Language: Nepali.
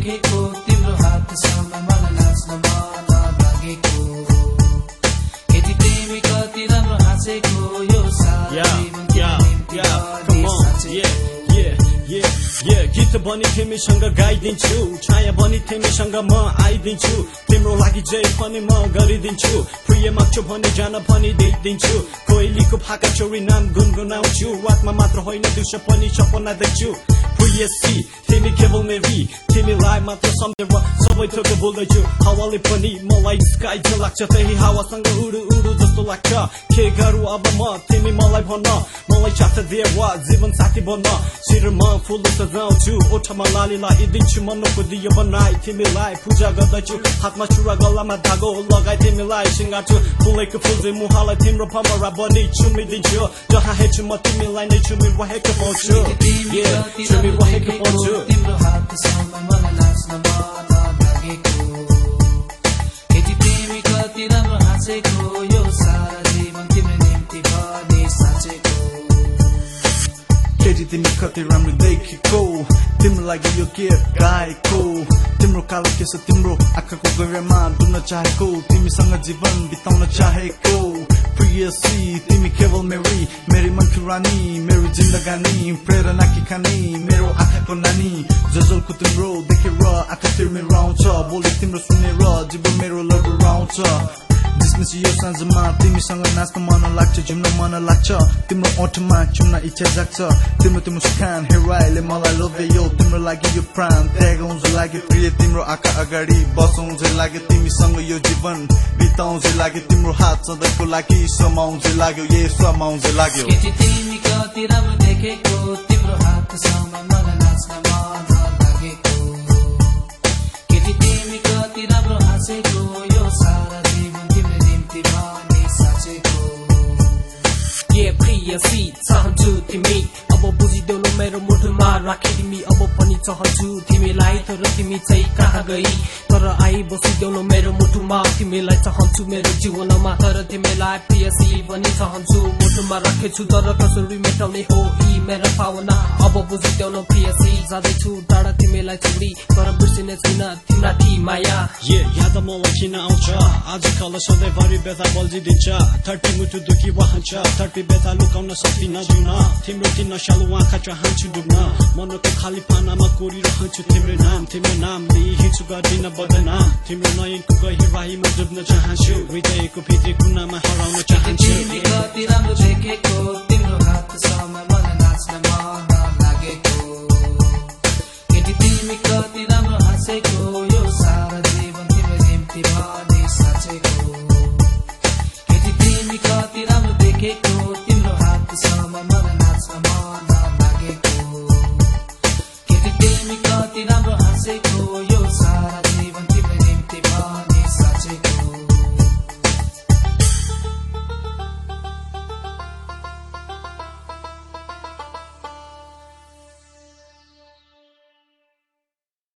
टेकेको तिम्रो हातसँग मलाई नाच्न माला लागेको। यति प्रेमी कति राम्रो हाँसेको यो साथी Yeah, yeah, गीत पनि तिमीसँग गाइदिन्छु छाया पनि तिमीसँग म आइदिन्छु तिम्रो लागि जे पनि म गरिदिन्छु प्रिय माग्छु भने जान पनि देख्दिन्छु कोइलीको फाका चौरी नाम गुनगुनाउँछु वातमा मात्र होइन दृश्य पनि सपना देख्छु। प्रियसी तिमी केवल मेरी तिमीलाई मात्र सम्झेर सबै थोक बोल्दैछु हावाले पनि मलाई स्काई लाग्छ त्यही हावासँग उडु उडु जस्तो लाग्छ के गरौँ अब म तिमी मलाई भन्न मलाई चाहन्छ देवा जीवन साथी बन्न शिरमा फुल सजाउँछु ओठमा लाली लगाइदिन्छु मनको दियो बनाइ तिमीलाई पूजा गर्दछु हातमा चुरा गलामा धागो लगाइ तिमीलाई सिँगार्छु फुलेको फुल्दै मुहालाई तिम्रो भमरा बनी चुमिदिन्छु जहाँ हेर्छु म तिमीलाई नै चुमिरहेको पाउँछु चुमिरहेको पाउँछु तिम्रो हातसम्म मलाई तिमी कति राम्रो देखेको तिम्रो लागि यो के गाएको तिम्रो कालो केस तिम्रो आँखाको गहिरामा डुब्न चाहेको तिमीसँग जीवन बिताउन चाहेको प्रियसी तिमी केवल मेरी मेरी मनको रानी मेरो जिन्दगानी प्रेरणा कि खानी मेरो आँखाको नानी जजलको तिम्रो देखेर आँखा तिर्मेर आउँछ बोली तिम्रो सुनेर जीवन मेरो लडुराउँछ जिसमिस यो साँझमा तिमीसँग नाच्न मन लाग्छ झुम्न मन लाग्छ। तिम्रो ओठमा चुम्न इच्छा जाग्छ। तिम्रो तिम्रो सुखान हेराइले मलाई लोभ्यो। तिम्रो लागि यो प्राण। त्यागाउँछ लाग्यो प्रिय तिम्रो आँखा अगाडि बसाउँछ लाग्यो। तिमीसँग यो जीवन बिताउँछ लाग्यो। तिम्रो हात सधैँको लागि समाउँछ लाग्यो। ए समाउँछ लाग्यो। देखेको। तिम्रो केटी तिमी कति राम्रो हाँसेको। प्रियसी चाहन्छु तिमी। अब बुझिदेऊ मेरो मुटुमा राखे तिमी। अब पनि चाहन्छु तिमीलाई तर तिमी चाहिँ कहाँ गई? तर आई बसिदेऊ मेरो मुटुमा तिमीलाई चाहन्छु मेरो जीवनमा। तर तिमीलाई प्रियसी पनि चाहन्छु मुटुमा राखेछु तर कसरी मेटाउने हो यी मेरो भावना अब बुझिदेऊ न प्रियसी जाँदैछु टाढा तिमीलाई छोडी तर बिर्सिने छैन तिमीलाई माया ये याद मलाई किन आउँछ आजकल सधैँभरि व्यथा बल्झिदिन्छ थर्टी मुटु दुखी रहन्छ थर्टी व्यथा लुकाउन सक्दिन जुन तिम्रो ती नसालु आँखा चाहन्छु डुब्न मनको खाली पानामा कोरिरहन्छु तिम्रो नाम तिम्रो नाम लिहिन्छु गर्दिन बदनाम तिम्रो नयनको गहिराईमा डुब्न चाहन्छु हृदयको भित्री कुनामा हराउन चाहन्छु झेकेको तिम्रो हात समय मलाई